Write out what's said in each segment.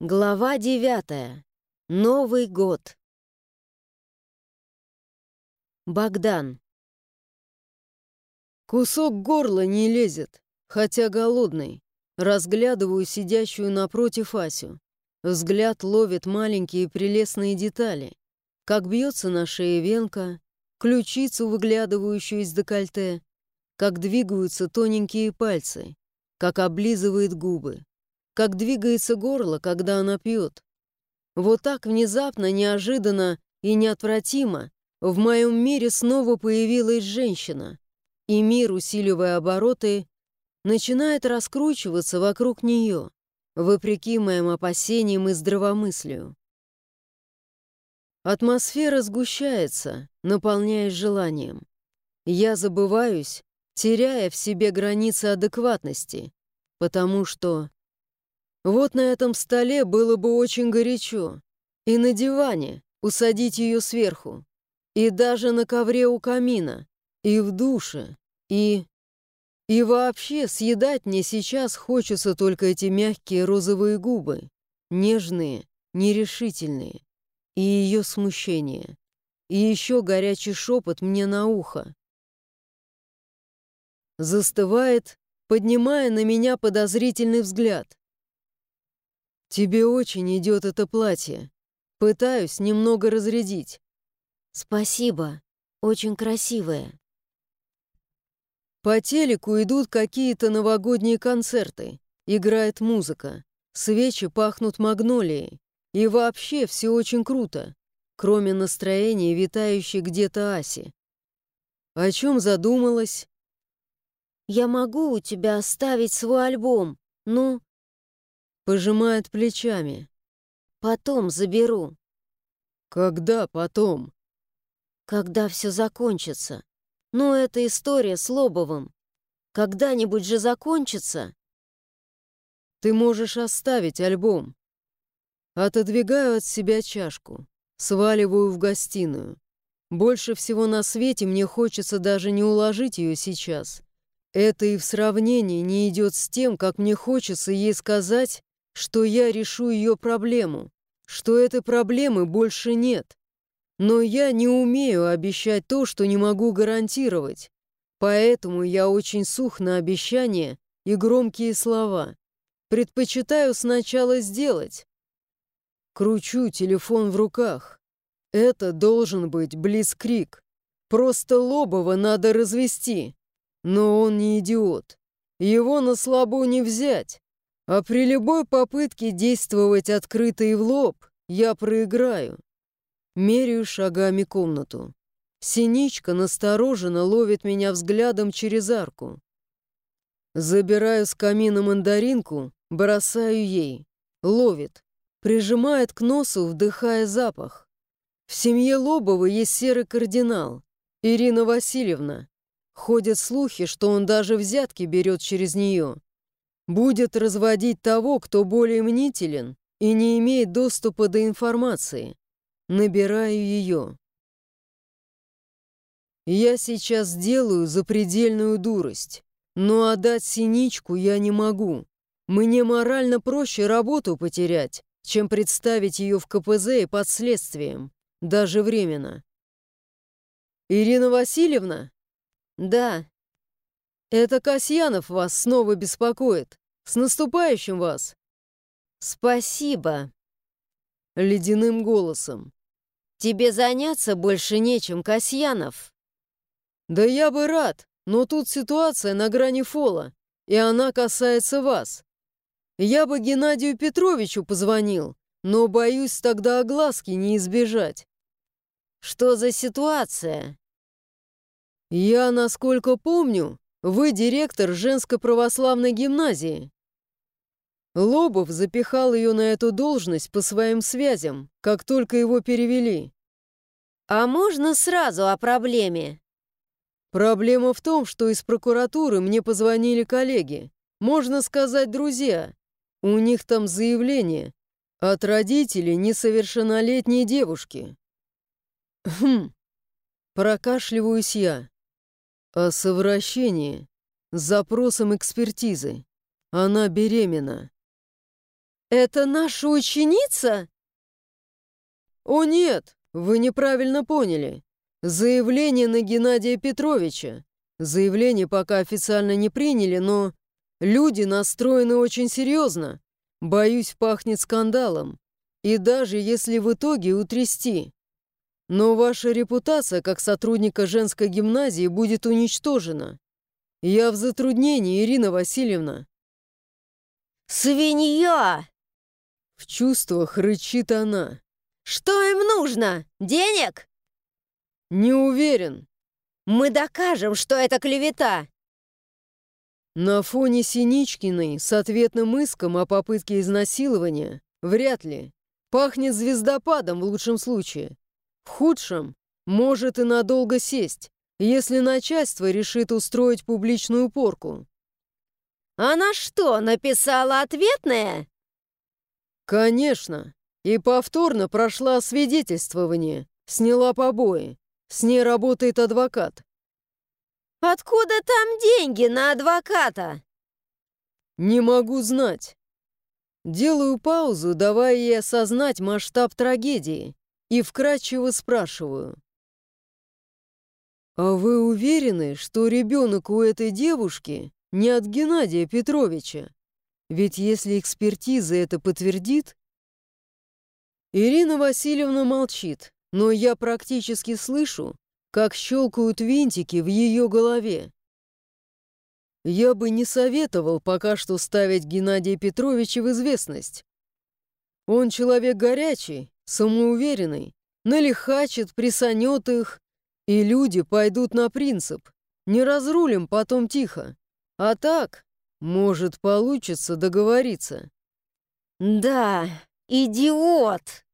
Глава девятая. Новый год. Богдан. Кусок горла не лезет, хотя голодный. Разглядываю сидящую напротив Асю. Взгляд ловит маленькие прелестные детали. Как бьется на шее венка, ключицу, выглядывающую из декольте, как двигаются тоненькие пальцы, как облизывает губы, как двигается горло, когда она пьет. Вот так внезапно, неожиданно и неотвратимо в моем мире снова появилась женщина, и мир, усиливая обороты, начинает раскручиваться вокруг нее, вопреки моим опасениям и здравомыслию. Атмосфера сгущается, наполняясь желанием. Я забываюсь, теряя в себе границы адекватности, потому что... Вот на этом столе было бы очень горячо, и на диване усадить ее сверху, и даже на ковре у камина, и в душе, и... И вообще съедать мне сейчас хочется только эти мягкие розовые губы, нежные, нерешительные, и ее смущение, и еще горячий шепот мне на ухо. Застывает, поднимая на меня подозрительный взгляд. «Тебе очень идет это платье. Пытаюсь немного разрядить». «Спасибо. Очень красивое». По телеку идут какие-то новогодние концерты. Играет музыка. Свечи пахнут магнолией. И вообще все очень круто, кроме настроения, витающей где-то Аси. О чем задумалась? «Я могу у тебя оставить свой альбом, ну...» Пожимает плечами. «Потом заберу». «Когда потом?» «Когда все закончится. Ну, эта история с Лобовым. Когда-нибудь же закончится». «Ты можешь оставить альбом». Отодвигаю от себя чашку, сваливаю в гостиную. Больше всего на свете мне хочется даже не уложить ее сейчас, это и в сравнении не идет с тем, как мне хочется ей сказать, что я решу ее проблему, что этой проблемы больше нет. Но я не умею обещать то, что не могу гарантировать. Поэтому я очень сух на обещания и громкие слова. Предпочитаю сначала сделать. Кручу телефон в руках. Это должен быть близкрик. Просто Лобова надо развести. Но он не идиот. Его на слабо не взять. А при любой попытке действовать открыто и в лоб я проиграю. Меряю шагами комнату. Синичка настороженно ловит меня взглядом через арку. Забираю с камина мандаринку, бросаю ей. Ловит. Прижимает к носу, вдыхая запах. В семье Лобова есть серый кардинал. Ирина Васильевна. Ходят слухи, что он даже взятки берет через нее. Будет разводить того, кто более мнителен и не имеет доступа до информации. Набираю ее. Я сейчас сделаю запредельную дурость, но отдать синичку я не могу. Мне морально проще работу потерять, чем представить ее в КПЗ и под следствием, даже временно. «Ирина Васильевна?» «Да». «Это Касьянов вас снова беспокоит. С наступающим вас!» «Спасибо!» Ледяным голосом. «Тебе заняться больше нечем, Касьянов!» «Да я бы рад, но тут ситуация на грани фола, и она касается вас. Я бы Геннадию Петровичу позвонил, но боюсь тогда огласки не избежать». «Что за ситуация?» «Я, насколько помню, вы директор женской православной гимназии». Лобов запихал ее на эту должность по своим связям, как только его перевели. «А можно сразу о проблеме?» «Проблема в том, что из прокуратуры мне позвонили коллеги, можно сказать, друзья. У них там заявление от родителей несовершеннолетней девушки». «Хм, прокашливаюсь я. О совращении с запросом экспертизы. Она беременна. Это наша ученица? О нет, вы неправильно поняли. Заявление на Геннадия Петровича. Заявление пока официально не приняли, но люди настроены очень серьезно. Боюсь, пахнет скандалом. И даже если в итоге утрясти. Но ваша репутация как сотрудника женской гимназии будет уничтожена. Я в затруднении, Ирина Васильевна. «Свинья!» В чувствах рычит она. «Что им нужно? Денег?» «Не уверен». «Мы докажем, что это клевета!» На фоне Синичкиной с ответным иском о попытке изнасилования вряд ли. Пахнет звездопадом в лучшем случае. В худшем может и надолго сесть, если начальство решит устроить публичную порку. «Она что, написала ответное?» «Конечно. И повторно прошла свидетельствование, сняла побои. С ней работает адвокат». «Откуда там деньги на адвоката?» «Не могу знать. Делаю паузу, давая ей осознать масштаб трагедии, и вкратчиво спрашиваю. «А вы уверены, что ребенок у этой девушки не от Геннадия Петровича? Ведь если экспертиза это подтвердит...» Ирина Васильевна молчит, но я практически слышу, как щелкают винтики в ее голове. Я бы не советовал пока что ставить Геннадия Петровича в известность. Он человек горячий, самоуверенный, налихачит, присанет их, и люди пойдут на принцип. Не разрулим потом тихо. А так, может, получится договориться. «Да, идиот!»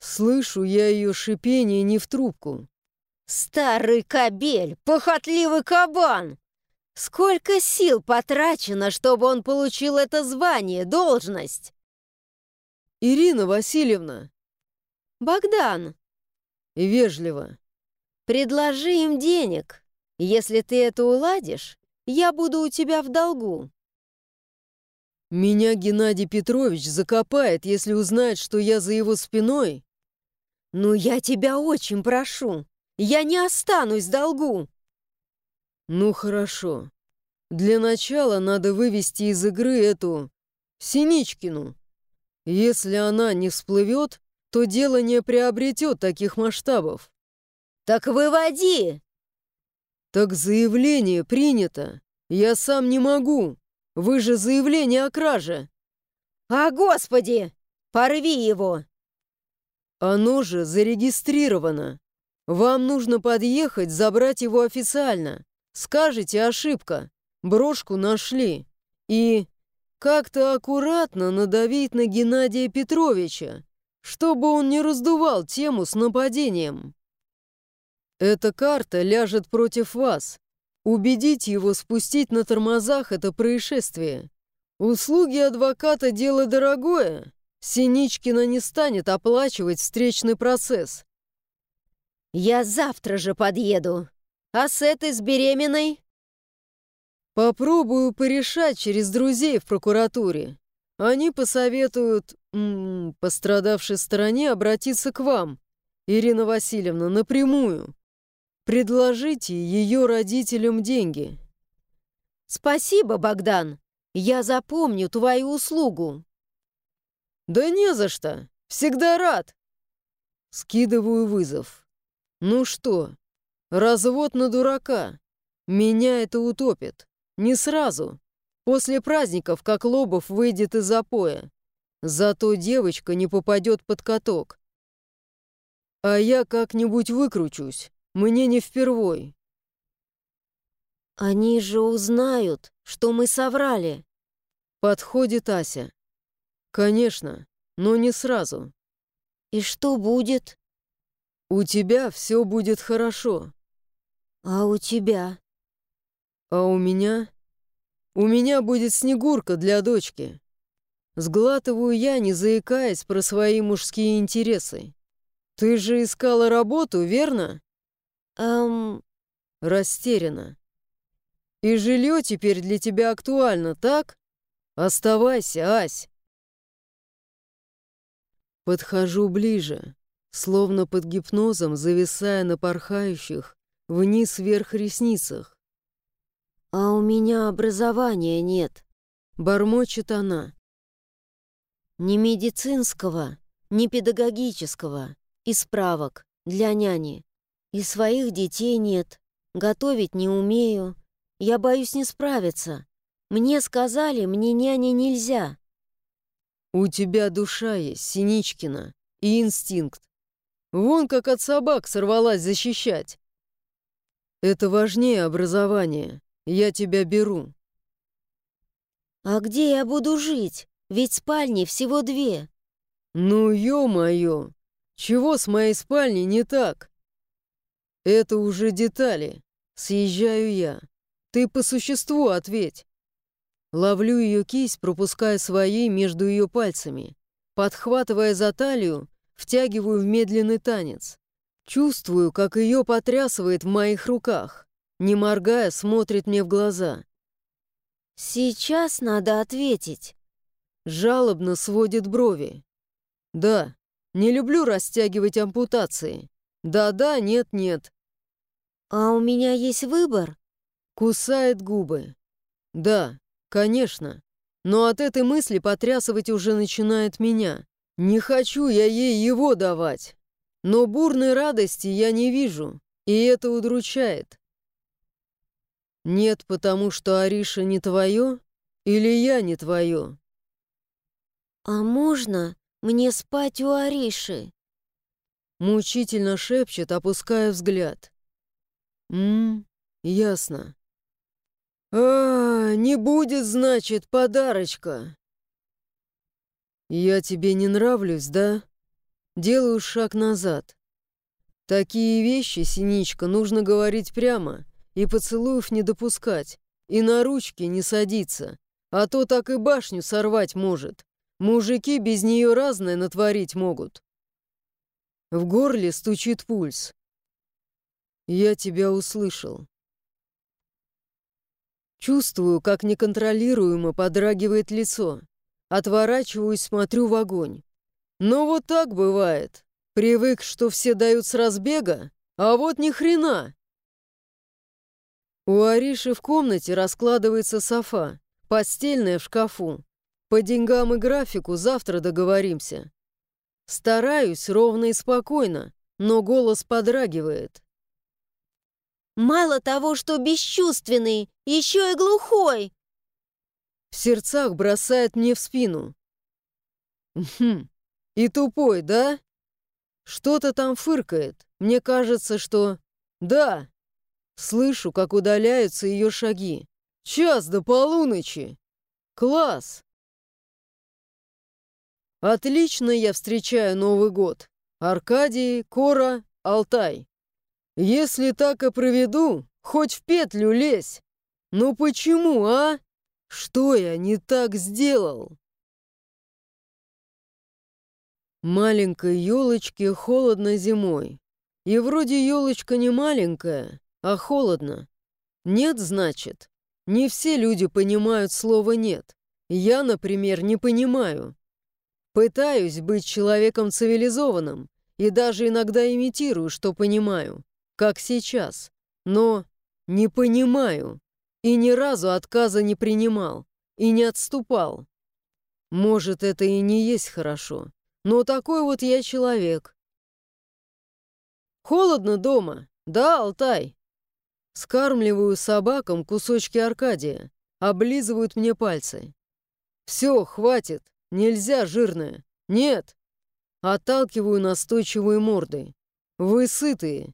Слышу я ее шипение не в трубку. «Старый кобель, похотливый кабан! Сколько сил потрачено, чтобы он получил это звание, должность?» «Ирина Васильевна!» «Богдан!» «Вежливо!» «Предложи им денег. Если ты это уладишь, я буду у тебя в долгу». «Меня Геннадий Петрович закопает, если узнает, что я за его спиной». «Ну, я тебя очень прошу. Я не останусь в долгу». «Ну, хорошо. Для начала надо вывести из игры эту... Синичкину. Если она не всплывет, то дело не приобретет таких масштабов». «Так выводи!» «Так заявление принято. Я сам не могу. Вы же заявление о краже». «А, Господи! Порви его!» «Оно же зарегистрировано. Вам нужно подъехать, забрать его официально. Скажете ошибка. Брошку нашли. И как-то аккуратно надавить на Геннадия Петровича, чтобы он не раздувал тему с нападением. Эта карта ляжет против вас. Убедите его спустить на тормозах это происшествие. Услуги адвоката – дело дорогое. Синичкина не станет оплачивать встречный процесс. «Я завтра же подъеду. А с этой с беременной?» «Попробую порешать через друзей в прокуратуре. Они посоветуют м -м, пострадавшей стороне обратиться к вам, Ирина Васильевна, напрямую. Предложите ее родителям деньги. Спасибо, Богдан. Я запомню твою услугу. Да не за что. Всегда рад. Скидываю вызов. Ну что, развод на дурака. Меня это утопит. Не сразу. После праздников, как Лобов выйдет из запоя. Зато девочка не попадет под каток. А я как-нибудь выкручусь. Мне не впервой. Они же узнают, что мы соврали. Подходит Ася. Конечно, но не сразу. И что будет? У тебя все будет хорошо. А у тебя? А у меня? У меня будет снегурка для дочки. Сглатываю я, не заикаясь про свои мужские интересы. Ты же искала работу, верно? Эм... Растеряна. И жилье теперь для тебя актуально, так? Оставайся, Ась. Подхожу ближе, словно под гипнозом, зависая на порхающих вниз вверх ресницах. «А у меня образования нет», — бормочет она. «Ни медицинского, ни педагогического, и справок для няни. И своих детей нет, готовить не умею. Я боюсь не справиться. Мне сказали, мне няне нельзя». «У тебя душа есть, Синичкина, и инстинкт. Вон как от собак сорвалась защищать. Это важнее образования. Я тебя беру. А где я буду жить? Ведь спальни всего две. Ну, ё-моё! Чего с моей спальней не так? Это уже детали. Съезжаю я. Ты по существу ответь. Ловлю ее кисть, пропуская своей между ее пальцами. Подхватывая за талию, втягиваю в медленный танец. Чувствую, как ее потрясывает в моих руках. Не моргая, смотрит мне в глаза. «Сейчас надо ответить». Жалобно сводит брови. «Да, не люблю растягивать ампутации. Да-да, нет-нет». «А у меня есть выбор?» Кусает губы. «Да, конечно. Но от этой мысли потрясывать уже начинает меня. Не хочу я ей его давать. Но бурной радости я не вижу, и это удручает. Нет, потому что Ариша не твое, или я не твое? А можно мне спать у Ариши? Мучительно шепчет, опуская взгляд. Мм, ясно. А, не будет, значит, подарочка. «Я тебе не нравлюсь, да?» Делаю шаг назад. Такие вещи, Синичка, нужно говорить прямо и поцелуев не допускать, и на ручки не садиться, а то так и башню сорвать может. Мужики без нее разное натворить могут. В горле стучит пульс. Я тебя услышал. Чувствую, как неконтролируемо подрагивает лицо. Отворачиваюсь, смотрю в огонь. Но вот так бывает. Привык, что все дают с разбега, а вот ни хрена. У Ариши в комнате раскладывается софа, постельная в шкафу. По деньгам и графику завтра договоримся. Стараюсь ровно и спокойно, но голос подрагивает. «Мало того, что бесчувственный, еще и глухой!» В сердцах бросает мне в спину. Хм, и тупой, да? Что-то там фыркает. Мне кажется, что... Да! Слышу, как удаляются ее шаги. Час до полуночи. Класс! Отлично я встречаю Новый год. Аркадий, Кора, Алтай. Если так и проведу, хоть в петлю лезь. Ну почему, а? Что я не так сделал? Маленькой елочке холодно зимой. И вроде елочка не маленькая, а холодно. Нет, значит. Не все люди понимают слово «нет». Я, например, не понимаю. Пытаюсь быть человеком цивилизованным и даже иногда имитирую, что понимаю, как сейчас. Но не понимаю и ни разу отказа не принимал и не отступал. Может, это и не есть хорошо, но такой вот я человек. Холодно дома, да, Алтай? Скармливаю собакам кусочки Аркадия, облизывают мне пальцы. Все, хватит, нельзя, жирная. Нет. Отталкиваю настойчивые морды. Вы сытые.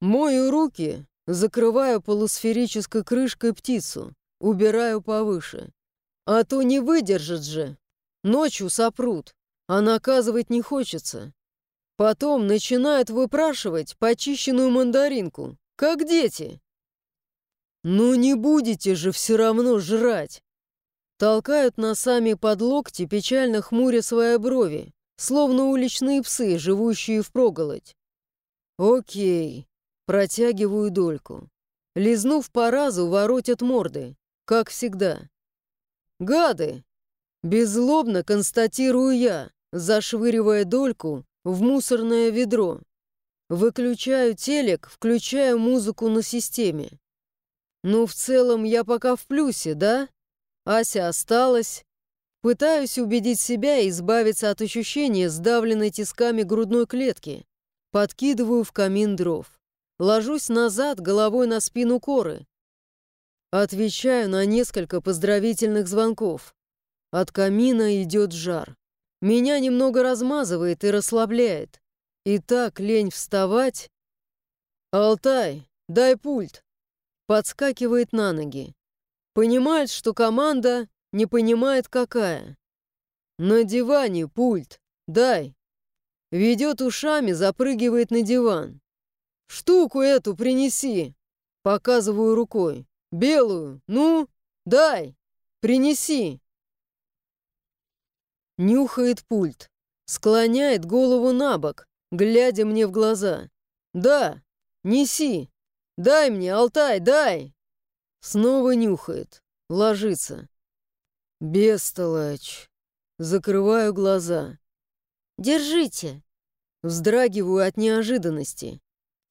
Мою руки, Закрываю полусферической крышкой птицу, убираю повыше. А то не выдержит же. Ночью сопрут, а наказывать не хочется. Потом начинают выпрашивать почищенную мандаринку, как дети. Ну не будете же все равно жрать. Толкают носами под локти, печально хмуря свои брови, словно уличные псы, живущие впроголодь. Окей, Протягиваю дольку. Лизнув по разу, воротят морды, как всегда. «Гады!» Беззлобно констатирую я, зашвыривая дольку в мусорное ведро. Выключаю телек, включаю музыку на системе. Ну, в целом, я пока в плюсе, да? Ася осталась. Пытаюсь убедить себя избавиться от ощущения сдавленной тисками грудной клетки. Подкидываю в камин дров. Ложусь назад головой на спину коры. Отвечаю на несколько поздравительных звонков. От камина идет жар. Меня немного размазывает и расслабляет. И так лень вставать. «Алтай, дай пульт!» Подскакивает на ноги. Понимает, что команда не понимает, какая. «На диване пульт, дай!» Ведет ушами, запрыгивает на диван. «Штуку эту принеси!» Показываю рукой. «Белую, ну, дай, принеси!» Нюхает пульт, склоняет голову на бок, глядя мне в глаза. «Да, неси! Дай мне, Алтай, дай!» Снова нюхает, ложится. «Бестолочь!» Закрываю глаза. «Держите!» Вздрагиваю от неожиданности.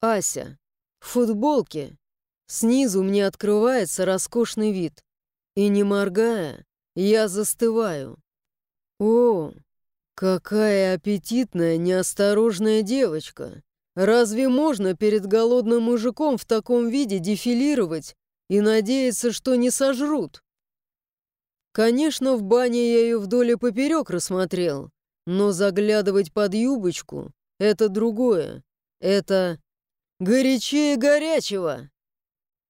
Ася. В футболке. Снизу мне открывается роскошный вид. И не моргая, я застываю. О, какая аппетитная, неосторожная девочка. Разве можно перед голодным мужиком в таком виде дефилировать и надеяться, что не сожрут? Конечно, в бане я ее вдоль и поперек рассмотрел, но заглядывать под юбочку — это другое. Это горячее горячего.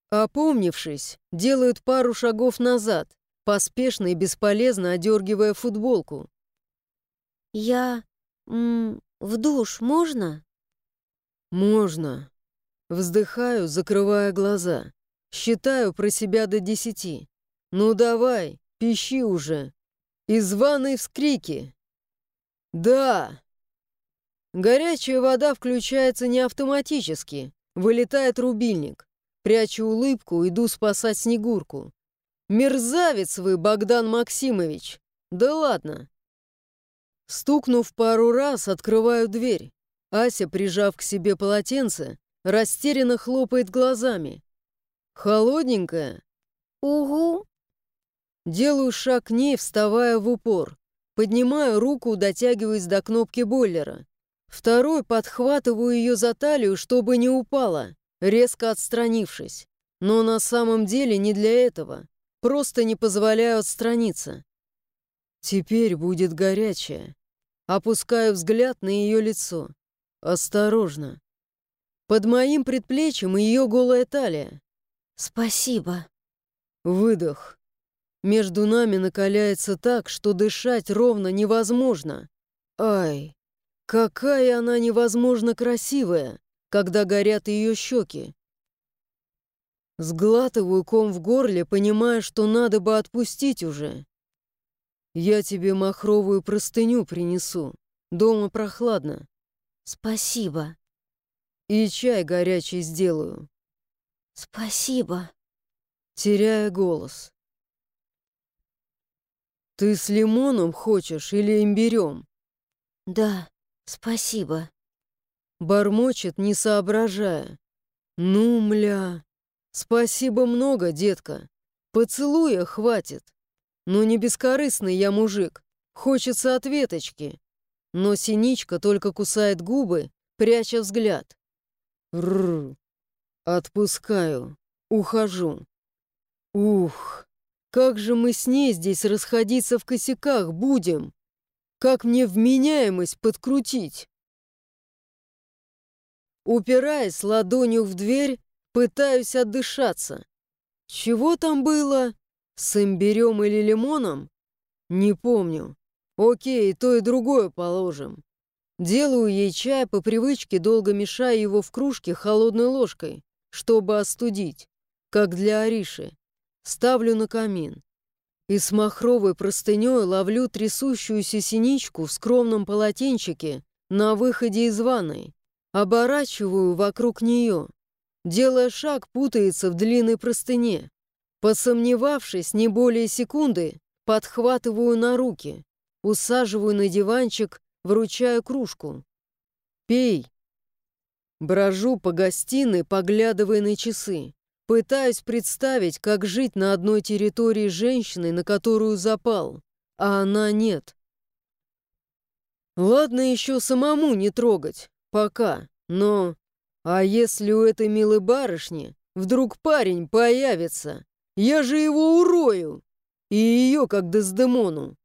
Опомнившись, делают пару шагов назад, поспешно и бесполезно одергивая футболку. «Я... М, в душ можно?» «Можно». Вздыхаю, закрывая глаза. Считаю про себя до десяти. «Ну давай, пищи уже». Из ванной вскрики. «Да!» Горячая вода включается не автоматически. Вылетает рубильник. Прячу улыбку, иду спасать Снегурку. «Мерзавец вы, Богдан Максимович!» «Да ладно!» Стукнув пару раз, открываю дверь. Ася, прижав к себе полотенце, растерянно хлопает глазами. «Холодненькая?» «Угу!» Делаю шаг к ней, вставая в упор. Поднимаю руку, дотягиваясь до кнопки бойлера. Второй подхватываю ее за талию, чтобы не упала, резко отстранившись. Но на самом деле не для этого. Просто не позволяю отстраниться. Теперь будет горячая. Опускаю взгляд на ее лицо. Осторожно. Под моим предплечьем ее голая талия. «Спасибо». Выдох. Между нами накаляется так, что дышать ровно невозможно. Ай, какая она невозможно красивая, когда горят ее щеки. Сглатываю ком в горле, понимая, что надо бы отпустить уже. Я тебе махровую простыню принесу. Дома прохладно. Спасибо. И чай горячий сделаю. Спасибо. Теряя голос. Ты с лимоном хочешь или имбирем? Да, спасибо. Бормочет, не соображая. Ну, мля. Спасибо много, детка. Поцелуя хватит. Но не бескорыстный я мужик. Хочется ответочки. Но синичка только кусает губы, пряча взгляд. Рр. Отпускаю. Ухожу. Ух, как же мы с ней здесь расходиться в косяках будем? Как мне вменяемость подкрутить? Упираясь ладонью в дверь, пытаюсь отдышаться. Чего там было? С имбирем или лимоном? Не помню. Окей, то и другое положим. Делаю ей чай по привычке, долго мешая его в кружке холодной ложкой, чтобы остудить, как для Ариши. Ставлю на камин. И с махровой простыней ловлю трясущуюся синичку в скромном полотенчике на выходе из ванной. Оборачиваю вокруг нее. Делая шаг, путается в длинной простыне. Посомневавшись не более секунды, подхватываю на руки, усаживаю на диванчик вручаю кружку. «Пей». Брожу по гостиной, поглядывая на часы. Пытаюсь представить, как жить на одной территории женщиной, на которую запал, а она нет. Ладно еще самому не трогать, пока, но... А если у этой милой барышни вдруг парень появится? Я же его урою! И ее, как Дездемону.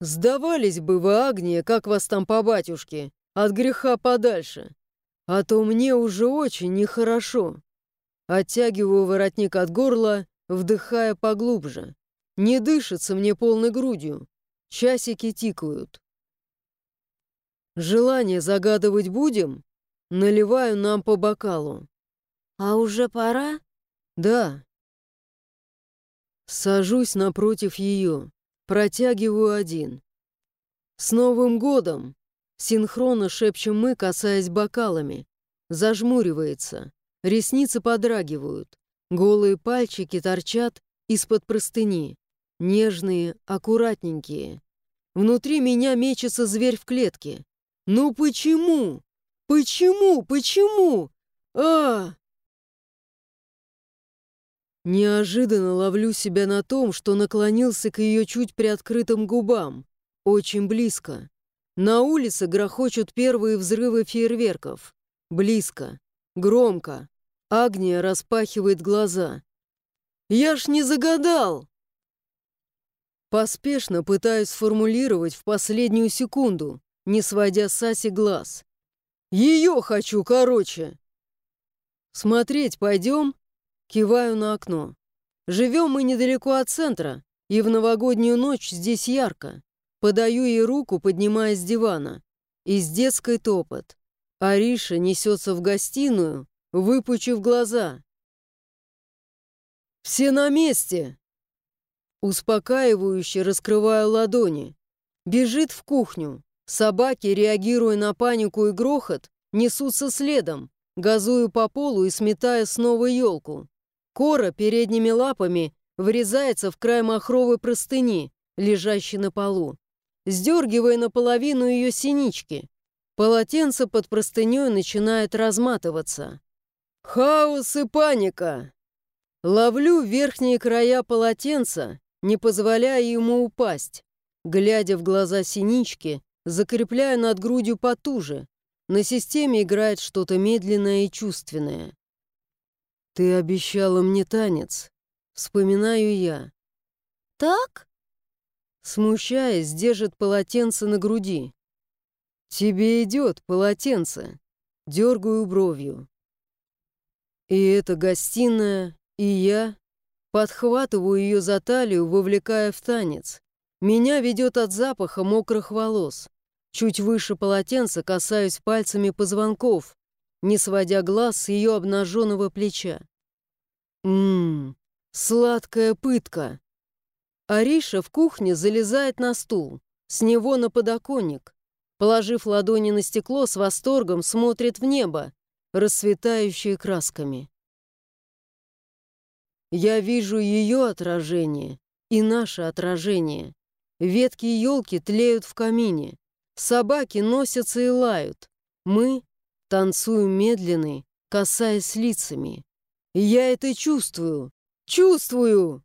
Сдавались бы вы, Агния, как вас там по батюшке, от греха подальше. А то мне уже очень нехорошо. Оттягиваю воротник от горла, вдыхая поглубже. Не дышится мне полной грудью. Часики тикают. Желание загадывать будем? Наливаю нам по бокалу. А уже пора? Да. Сажусь напротив ее, протягиваю один. С Новым годом! Синхронно шепчем мы, касаясь бокалами. Зажмуривается. Ресницы подрагивают. Голые пальчики торчат из-под простыни. Нежные, аккуратненькие. Внутри меня мечется зверь в клетке. Ну почему? Почему? Почему? А! Неожиданно ловлю себя на том, что наклонился к ее чуть приоткрытым губам. Очень близко. На улице грохочут первые взрывы фейерверков. Близко. Громко. Агния распахивает глаза. «Я ж не загадал!» Поспешно пытаюсь сформулировать в последнюю секунду, не сводя с Аси глаз. «Ее хочу, короче!» «Смотреть пойдем?» Киваю на окно. «Живем мы недалеко от центра, и в новогоднюю ночь здесь ярко. Подаю ей руку, поднимаясь с дивана. Из детской топот. Ариша несется в гостиную, выпучив глаза. «Все на месте!» Успокаивающе раскрываю ладони. Бежит в кухню. Собаки, реагируя на панику и грохот, несутся следом, газую по полу и сметая снова елку. Кора передними лапами врезается в край махровой простыни, лежащей на полу, сдергивая наполовину ее синички. Полотенце под простыней начинает разматываться. Хаос и паника. Ловлю верхние края полотенца, не позволяя ему упасть. Глядя в глаза синички, закрепляю над грудью потуже. На системе играет что-то медленное и чувственное. «Ты обещала мне танец», — вспоминаю я. «Так?» Смущаясь, держит полотенце на груди. «Тебе идет полотенце», — дергаю бровью. И эта гостиная, и я подхватываю ее за талию, вовлекая в танец. Меня ведет от запаха мокрых волос. Чуть выше полотенца касаюсь пальцами позвонков, не сводя глаз с ее обнаженного плеча. Ммм, сладкая пытка. Ариша в кухне залезает на стул, с него на подоконник. Положив ладони на стекло, с восторгом смотрит в небо, расцветающие красками. Я вижу ее отражение и наше отражение. Ветки елки тлеют в камине. Собаки носятся и лают. Мы танцуем медленный, касаясь лицами. Я это чувствую. Чувствую!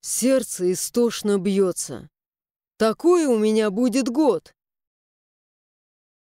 Сердце истошно бьется. Такой у меня будет год.